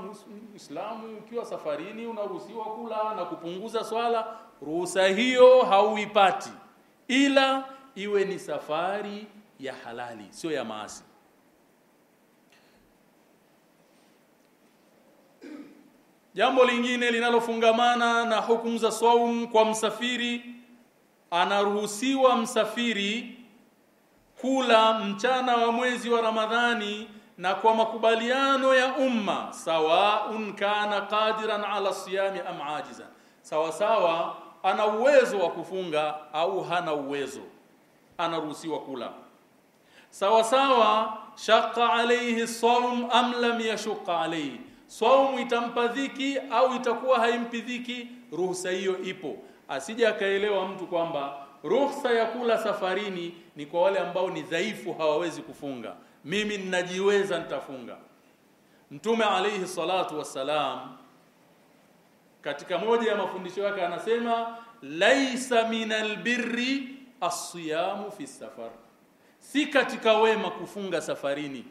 Muislamu ukiwa safarini unaruhusiwa kula na kupunguza swala ruhusa hiyo hauipati. Ila iwe ni safari ya halali sio ya maasi Jambo lingine linalofungamana na hukumu za saum kwa msafiri anaruhusiwa msafiri kula mchana wa mwezi wa Ramadhani na kwa makubaliano ya umma sawaun kana qadiran ala siyami am ajiza. Sawa sawa ana uwezo wa kufunga au hana uwezo anaruhusiwa kula. Sawa sawa shaqqa alayhi sawm am lam yashqa alayhi saumu itampa dhiki au itakuwa haimpi dhiki ruhusa hiyo ipo. Asije akaelewa mtu kwamba ruhusa ya kula safarini ni kwa wale ambao ni dhaifu hawawezi kufunga. Mimi ninajiweza nitafunga. Mtume alayhi salatu wassalam katika moja ya mafundisho yake anasema laisa minal birri as-siyamu fi safar. Si katika wema kufunga safarini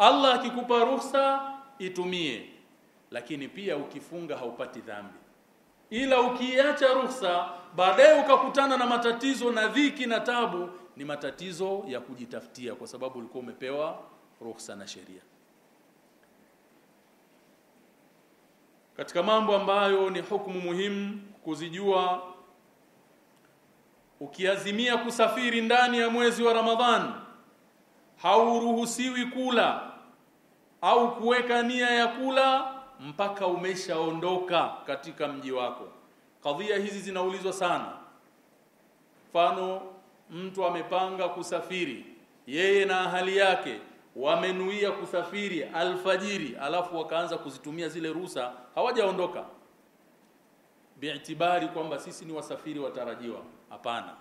Allah akikupa ruhusa itumie. Lakini pia ukifunga haupati dhambi. Ila ukiacha ruhusa baadaye ukakutana na matatizo na dhiki na tabu ni matatizo ya kujitafutia kwa sababu ulikuwa umepewa ruhusa na sheria. Katika mambo ambayo ni hukumu muhimu kuzijua ukiazimia kusafiri ndani ya mwezi wa Ramadhan hauruhusiwi kula au kuweka nia ya kula mpaka umeshaondoka katika mji wako. Kadhia hizi zinaulizwa sana. Mfano mtu amepanga kusafiri yeye na ahali yake wamenuia kusafiri alfajiri alafu wakaanza kuzitumia zile ruhusa hawajaondoka. Biitibari kwamba sisi ni wasafiri watarajiwa. Hapana.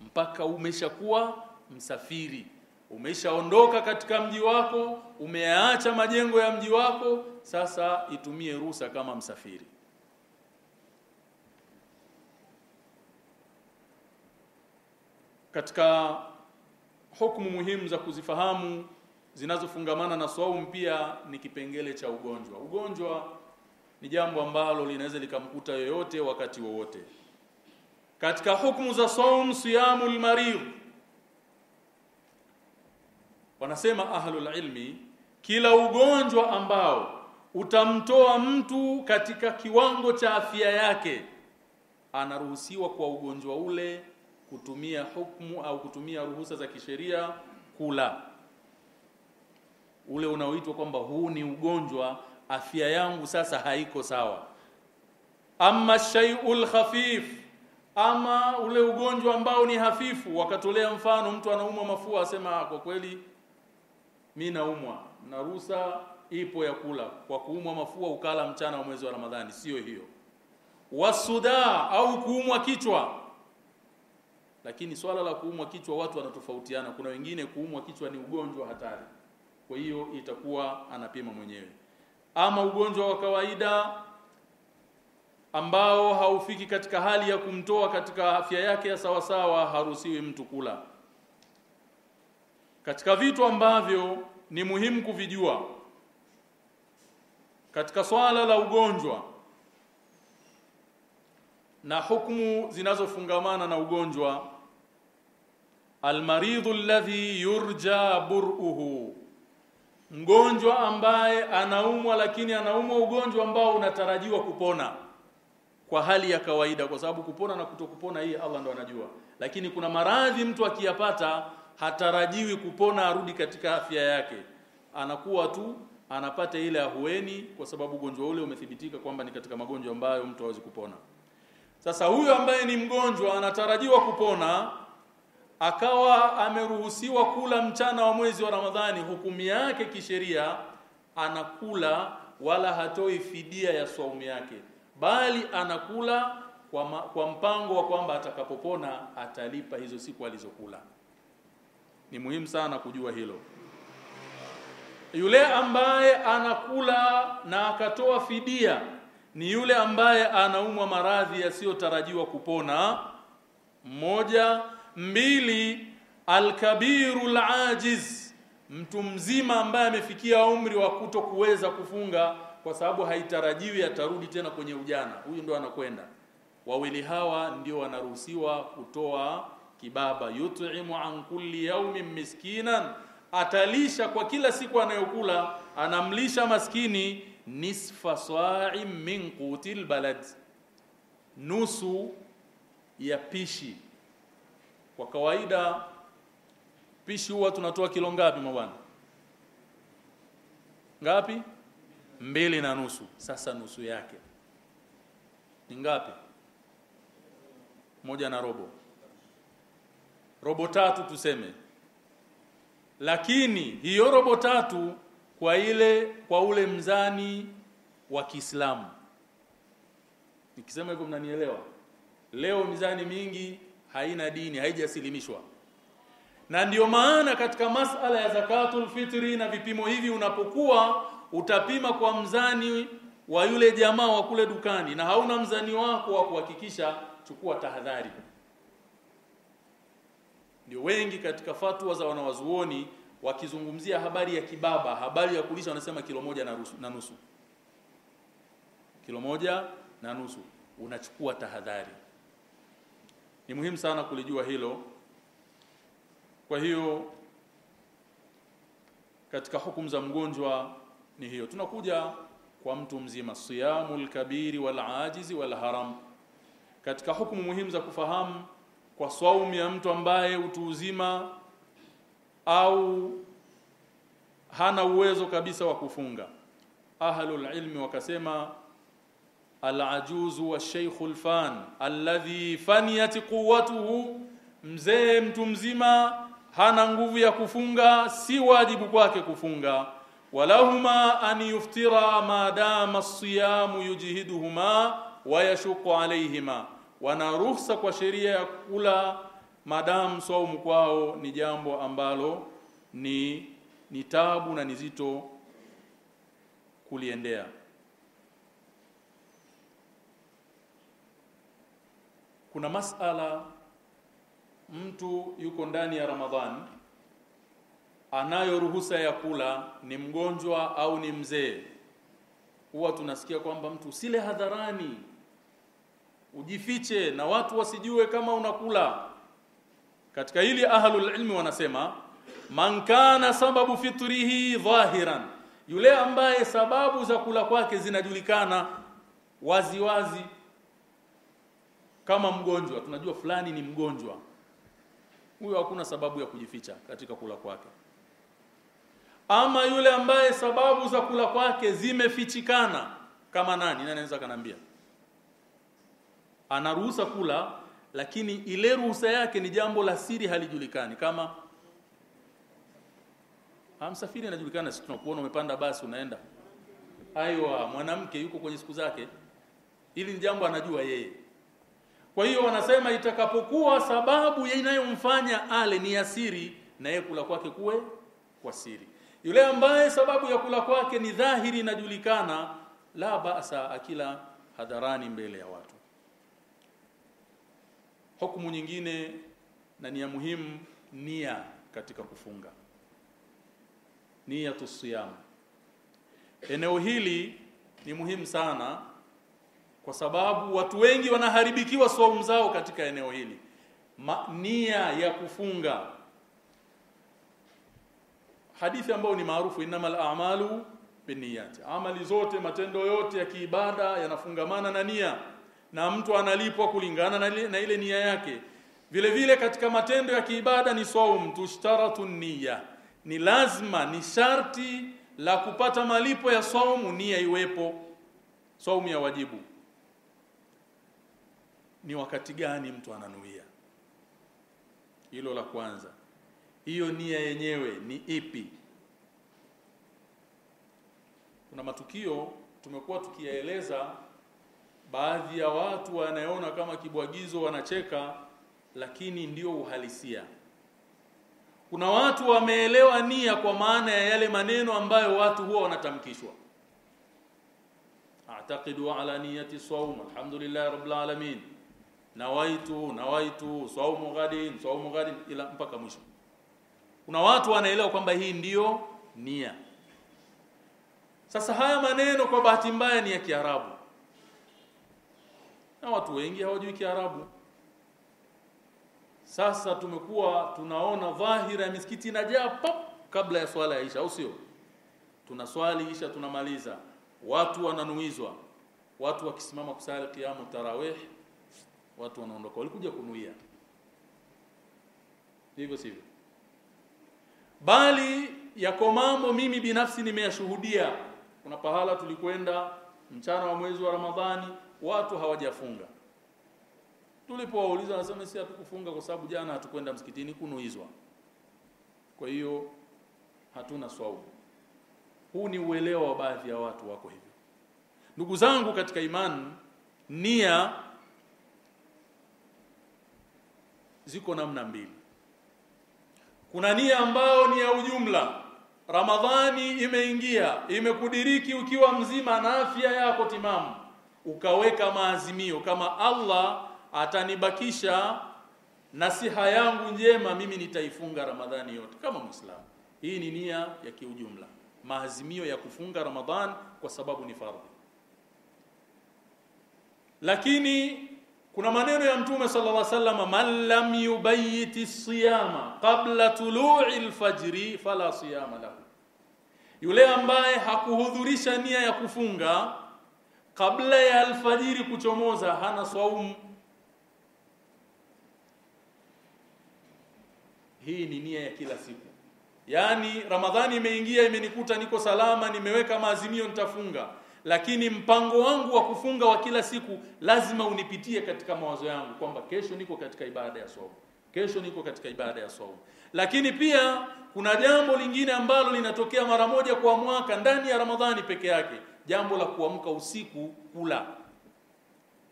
Mpaka umeshakuwa msafiri umeshaondoka katika mji wako umeacha majengo ya mji wako sasa itumie ruhusa kama msafiri. Katika hukumu muhimu za kuzifahamu zinazofungamana na saum pia ni kipengele cha ugonjwa. Ugonjwa ni jambo ambalo linaweza likamkuta yoyote wakati wowote. Katika hukumu za saum siyamul marid wanasema ahlul ilmi kila ugonjwa ambao utamtoa mtu katika kiwango cha afya yake anaruhusiwa kwa ugonjwa ule kutumia hukumu au kutumia ruhusa za kisheria kula. Ule unaoitwa kwamba huu ni ugonjwa afya yangu sasa haiko sawa. Ama shay'ul khafif ama ule ugonjwa ambao ni hafifu. Wakatolea mfano mtu anaumwa mafua asema kwa kweli mi naumwa. Na ruhusa ipo ya kula. Kwa kuumwa mafua ukala mchana wa mwezi wa Ramadhani. Sio hiyo. Wasuda au kuumwa kichwa. Lakini swala la kuumwa kichwa watu wanatofautiana. Kuna wengine kuumwa kichwa ni ugonjwa hatari. Kwa hiyo itakuwa anapima mwenyewe. Ama ugonjwa wa kawaida ambao haufiki katika hali ya kumtoa katika afya yake ya sawasawa haruhusiwi mtu kula katika vitu ambavyo ni muhimu kuvijua katika swala la ugonjwa na hukumu zinazofungamana na ugonjwa almaridhu alladhi yurja bur'uhu mgonjwa ambaye anaumwa lakini anaumwa ugonjwa ambao unatarajiwa kupona kwa hali ya kawaida kwa sababu kupona na kutokupona hii Allah ndo anajua. Lakini kuna maradhi mtu akiyapata hatarajiwi kupona arudi katika afya yake. Anakuwa tu anapata ile ahueni kwa sababu ugonjwa ule umethibitika kwamba ni katika magonjwa ambayo mtu hawezi kupona. Sasa huyo ambaye ni mgonjwa anatarajiwa kupona akawa ameruhusiwa kula mchana wa mwezi wa Ramadhani hukumu yake kisheria anakula wala hatoi fidia ya saumu yake bali anakula kwa, ma, kwa mpango wa kwamba atakapopona atalipa hizo siku alizokula ni muhimu sana kujua hilo. Yule ambaye anakula na akatoa fidia ni yule ambaye anaumwa maradhi yasiyotarajiwa kupona. Moja, mbili. Alkabiru alajiz mtu mzima ambaye amefikia umri wa kuto kuweza kufunga kwa sababu haitarajiwi atarudi tena kwenye ujana. Huyu ndo anakwenda. Wawili hawa ndio wanaruhusiwa kutoa kibaba yut'imu an kulli yawmin miskinan atalisha kwa kila siku anayokula anamlisha maskini nisfa sa'im min qutil balad nusu ya pishi. Kwa kawaida pishi huwa tunatoa kilo ngapi mabwana? Ngapi? Mbili na nusu. Sasa nusu yake. Ni ngapi? Moja na robo robo tatu tuseme. Lakini hiyo robo tatu kwa ile kwa ule mzani wa Kiislamu. Nikisema hivyo mnanielewa? Leo mizani mingi haina dini haijasilimishwa. Na ndiyo maana katika masala ya zakatul fitri na vipimo hivi unapokuwa utapima kwa mzani wa yule jamaa wa kule dukani na hauna mzani wako wa kuhakikisha chukua tahadhari ndio wengi katika fatwa za wanawazuoni wakizungumzia habari ya kibaba habari ya kulisha wanasema kilo moja na nusu, kilo moja na nusu. Unachukua tahadhari. Ni muhimu sana kulijua hilo. Kwa hiyo katika hukumu za mgonjwa ni hiyo. Tunakuja kwa mtu mzima. Siyamul kabiri wal ajizi wal haram. Katika hukumu muhimu za kufahamu kwa saumu ya mtu ambaye utu uzima au hana uwezo kabisa wa kufunga. Ahlul ilmi wakasema alajuzu wa wash-shaykhu al-fan alladhi faniyat quwwatuhu mzee mtu mzima hana nguvu ya kufunga si wajibu kwake kufunga. Walahuma an yuftira ma dama as-siyamu yujhiduhuma wa yashuqu alayhima wana ruhusa kwa sheria ya kula madamu saumu kwao ni jambo ambalo ni ni tabu na nizito kuliendea. Kuna masala mtu yuko ndani ya Ramadhani anayo ruhusa ya kula ni mgonjwa au ni mzee. Huwa tunasikia kwamba mtu sile hadharani ujifiche na watu wasijue kama unakula. Katika hili ahlul ilmi wanasema man kana sababu fitrihi dhahiran yule ambaye sababu za kula kwake zinajulikana wazi wazi kama mgonjwa tunajua fulani ni mgonjwa. Huyo hakuna sababu ya kujificha katika kula kwake. Ama yule ambaye sababu za kula kwake zimefichikana kama nani? Nani anaweza kanambia anaruhusa kula lakini ile ruhusa yake ni jambo la siri halijulikani. Kama amsafiri anajulikana si tunakuona umepanda basi unaenda. Aiwa mwanamke yuko kwenye siku zake. Ili ni jambo anajua yeye. Kwa hiyo wanasema itakapokuwa sababu inayomfanya ale ni asiri na yeye kula kwake kuwe kwa siri. Yule ambaye sababu ya kula kwake ni dhahiri inajulikana la basa akila hadharani mbele ya watu hukumu nyingine na ni ya muhimu nia katika kufunga. Niyatu siyam. Eneo hili ni muhimu sana kwa sababu watu wengi wanaharibikiwa saumu zao katika eneo hili. Ma, nia ya kufunga. Hadithi ambayo ni maarufu innamal a'malu binniyati amali zote matendo yote ya kiibada yanafungamana na nia na mtu analipwa kulingana na ile, na ile nia yake. Vile vile katika matendo ya kiibada ni saum tushtaratu niyya ni lazima ni sharti la kupata malipo ya saumu nia iwepo. Saumu ya wajibu. Ni wakati gani mtu ananuia? Hilo la kwanza. Hiyo nia yenyewe ni ipi? Kuna matukio tumekuwa tukiyaeleza baadhi ya watu wanaona kama kibwagizo wanacheka lakini ndio uhalisia. Kuna watu wameelewa nia kwa maana ya yale maneno ambayo watu huwa wanatamkishwa. A'taqidu ala niyati sawm alhamdulillah rabbil alamin. Nawaitu nawaitu sawm ghadin sawm ghadin ila mpaka mwisho. Kuna watu wanaelewa kwamba hii ndiyo nia. Sasa haya maneno kwa bahati mbaya ni ya Kiarabu na watu wengi hawajui Kiarabu. Sasa tumekuwa tunaona dhahira ya misikiti inajaa pop kabla ya swala ya Isha au sio? Tunaswali Isha tunamaliza. Watu wananuizwa. Watu wakisimama kusali kiamu tarawih watu wanaondoka. Walikuja kunuia. Hivyo sivyo. Bali yako mambo mimi binafsi nimeyashuhudia. Kuna pahala tulikwenda mchana wa mwezi wa Ramadhani watu hawajafunga. Tulipowauliza wanasema sisi hatukufunga kwa sababu jana hatukwenda msikitini kunuizwa. Kwa hiyo hatuna swaumu. Huu ni uelewa wa baadhi ya watu wako hivyo. Ndugu zangu katika imani nia ziko namna mbili. Kuna nia ambayo ni ya ujumla. Ramadhani imeingia imekudiriki ukiwa mzima na afya yako timamu ukaweka maazimio kama Allah atanibakisha nasiha yangu njema mimi nitaifunga ramadhani yote kama muislamu. Hii ni nia ya kiujumla. Maazimio ya kufunga ramadhan kwa sababu ni fardhi. Lakini kuna maneno ya mtume sallallahu alaihi wasallam man lam yubayiti siyama qabla tulu'i lfajri fala siyama lahu. Yule ambaye hakuhudhurisha nia ya kufunga kabla ya alfajiri kuchomoza hana swaumu. Hii ni nia ya kila siku. Yaani ramadhani imeingia imenikuta niko salama nimeweka maazimio nitafunga. Lakini mpango wangu wa kufunga wa kila siku lazima unipitie katika mawazo yangu kwamba kesho niko katika ibada ya saumu kesho niko katika ibada ya saumu lakini pia kuna jambo lingine ambalo linatokea mara moja kwa mwaka ndani ya ramadhani peke yake jambo la kuamka usiku kula.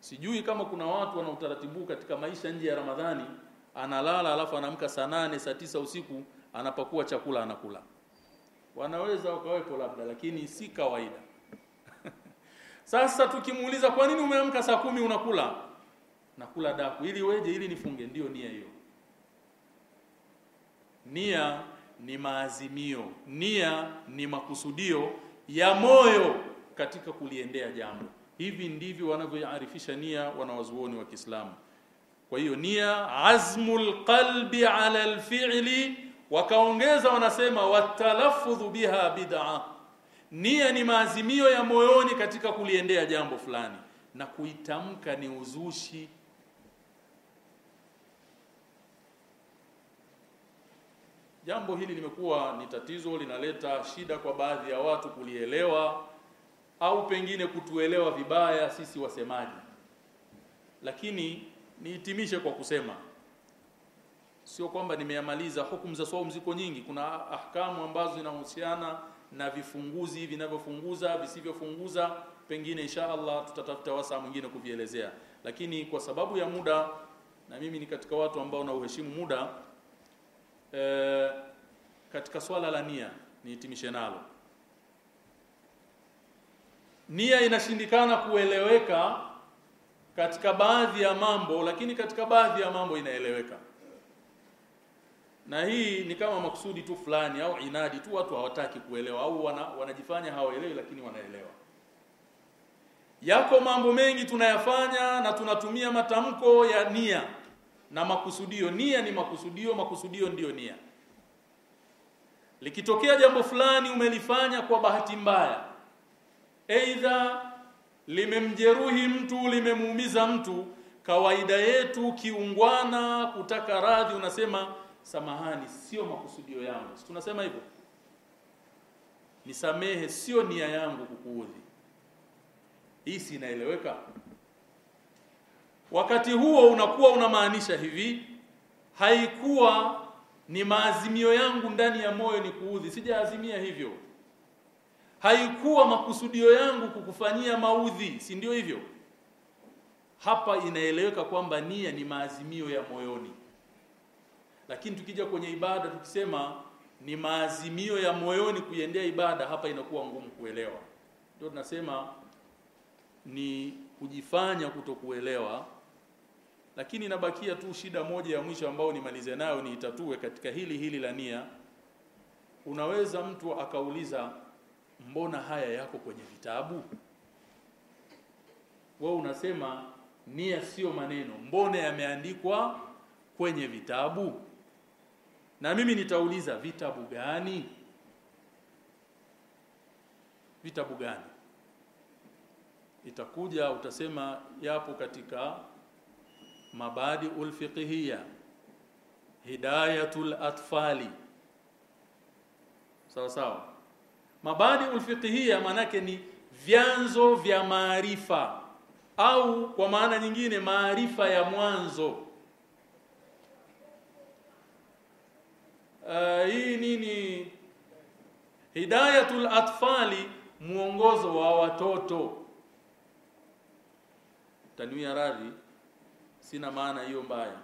Sijui kama kuna watu wana utaratibu katika maisha nje ya ramadhani analala alafu anaamka saa nane saa tisa usiku anapakua chakula anakula. Wanaweza wakawepo labda lakini si kawaida. [laughs] Sasa tukimuuliza kwa nini umeamka saa kumi unakula? Nakula daku. Ili weje ili nifunge. Ndio nia hiyo. Nia ni maazimio. Nia ni makusudio ya moyo katika kuliendea jambo. Hivi ndivyo wanavyoarifisha nia wanawazuoni wa Kiislamu. Kwa hiyo nia azmul qalbi ala alfi'li wakaongeza wanasema watalafudhu biha bid'a. Nia ni maazimio ya moyoni katika kuliendea jambo fulani. Na kuitamka ni uzushi. Jambo hili limekuwa ni tatizo linaleta shida kwa baadhi ya watu kulielewa au pengine kutuelewa vibaya sisi wasemaji. Lakini nihitimishe kwa kusema sio kwamba nimeyamaliza hukumu za saumu ziko nyingi. Kuna ahkamu ambazo zinahusiana na vifunguzi vinavyofunguza visivyofunguza. Pengine insha Allah tutatafuta wasaa mwingine kuvielezea. Lakini kwa sababu ya muda na mimi ni katika watu ambao na uheshimu muda e, katika swala la nia nihitimishe nalo nia inashindikana kueleweka katika baadhi ya mambo lakini katika baadhi ya mambo inaeleweka. Na hii ni kama makusudi tu fulani au inadi tu watu hawataki kuelewa au wana, wanajifanya hawaelewi lakini wanaelewa. Yako mambo mengi tunayafanya na tunatumia matamko ya nia na makusudio. Nia ni makusudio makusudio ndiyo nia. Likitokea jambo fulani umelifanya kwa bahati mbaya aidha limemjeruhi mtu limemuumiza mtu kawaida yetu kiungwana kutaka radhi unasema samahani sio makusudio yangu. Tunasema hivyo? Nisamehe sio nia yangu kukuudhi. Hii si inaeleweka? Wakati huo unakuwa unamaanisha hivi haikuwa ni maazimio yangu ndani ya moyo ni kuudhi. Sijaazimia hivyo haikuwa makusudio yangu kukufanyia maudhi si ndio hivyo? Hapa inaeleweka kwamba nia ni maazimio ya moyoni. Lakini tukija kwenye ibada tukisema ni maazimio ya moyoni kuiendea ibada hapa inakuwa ngumu kuelewa. Ndio tunasema ni kujifanya kutokuelewa lakini inabakia tu shida moja ya mwisho ambayo nimalize nayo niitatue katika hili hili la nia. Unaweza mtu akauliza mbona haya yako kwenye vitabu? Wewe unasema nia sio maneno. Mbona yameandikwa kwenye vitabu? Na mimi nitauliza vitabu gani? Vitabu gani? Itakuja utasema yapo katika mabadi ulfiqhiyya hidayatul atfali. Sawa sawa mabadi ulfiqhia maanake ni vyanzo vya maarifa au kwa maana nyingine maarifa ya mwanzo. Uh, hii nini? Hidayatul atfali mwongozo wa watoto. Tanwia radhi sina maana hiyo mbaya.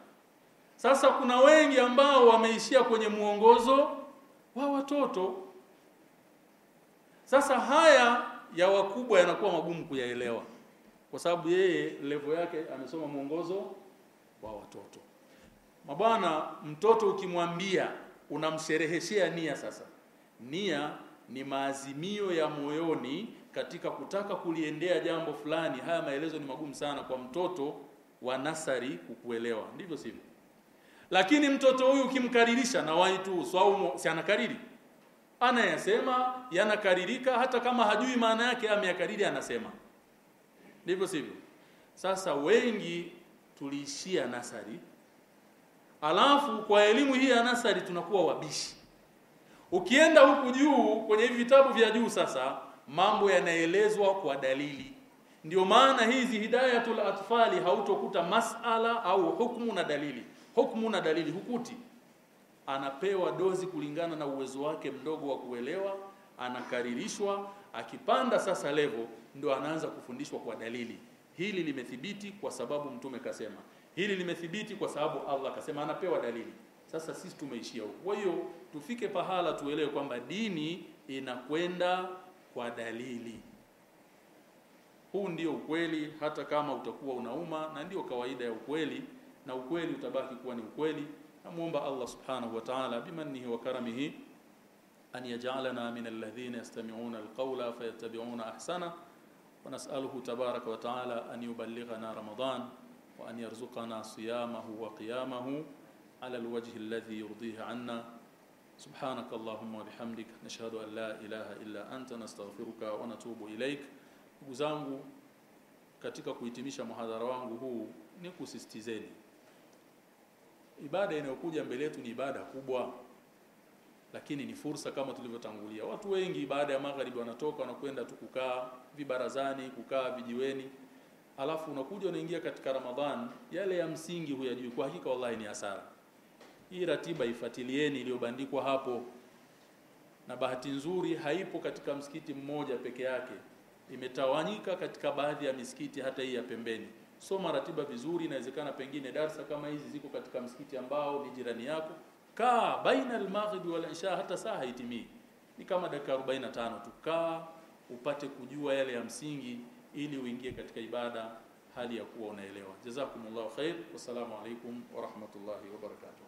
Sasa kuna wengi ambao wameishia kwenye mwongozo wa watoto sasa haya ya wakubwa yanakuwa magumu kuyaelewa kwa sababu yeye levo yake amesoma mwongozo wa watoto. Mabwana mtoto ukimwambia unamshereheshea nia sasa. Nia ni maazimio ya moyoni katika kutaka kuliendea jambo fulani. Haya maelezo ni magumu sana kwa mtoto wa nasari kukuelewa. Ndivyo sivyo? Lakini mtoto huyu ukimkaririsha na waitu swaumu si anakariri anayasema yanakaririka hata kama hajui maana yake ameyakariri anasema. Ndivyo sivyo? Sasa wengi tuliishia nasari alafu kwa elimu hii ya nasari tunakuwa wabishi. Ukienda huku juu kwenye hivi vitabu vya juu sasa mambo yanaelezwa kwa dalili. Ndio maana hizi hidayatul atfali hautokuta masala au hukumu na dalili. Hukumu na dalili hukuti anapewa dozi kulingana na uwezo wake mdogo wa kuelewa anakaririshwa akipanda sasa levo ndio anaanza kufundishwa kwa dalili. Hili limethibiti kwa sababu mtume kasema. Hili limethibiti kwa sababu Allah kasema anapewa dalili. Sasa sisi tumeishia huko. Kwa hiyo tufike pahala tuelewe kwamba dini inakwenda kwa dalili. Huu ndio ukweli hata kama utakuwa unauma na ndio kawaida ya ukweli na ukweli utabaki kuwa ni ukweli namuomba Allah subhanahu wa ta'ala bimannihi wa karamihi an yaj'alana min alladhina yastami'una alqawla fayattabi'una ahsana wa nas'aluhu tabaraka wa ta'ala an yuballighana ramadan wa an yarzuqana siyamahu wa qiyamahu ala alwajhi alladhi yurdihi 'anna سبحانك اللهم وبحمدك نشهد أن لا إله إلا أنت نستغفرك ونتوب إليك ndugu zangu katika kuhitimisha muhadhara wangu huu ni kusisitizeni ibada inayokuja mbele yetu ni ibada kubwa. Lakini ni fursa kama tulivyotangulia. Watu wengi baada ya magharibi wanatoka wanakwenda tu kukaa vibarazani kukaa vijiweni. Alafu unakuja unaingia katika ramadhan yale ya msingi huyajui. Kwa hakika wallahi ni hasara. Hii ratiba ifuatilieni iliyobandikwa hapo. Na bahati nzuri haipo katika msikiti mmoja peke yake. Imetawanyika katika baadhi ya misikiti hata hii ya pembeni soma ratiba vizuri inawezekana pengine darsa kama hizi ziko katika msikiti ambao ni jirani yako. Kaa baina al-maghrib wal isha hata saa haitimii. Ni kama dakika 45 tu. Kaa upate kujua yale ya msingi ili uingie katika ibada hali ya kuwa unaelewa. Jazakumullahu khair. Wassalamu alaikum wa rahmatullahi wa barakatuh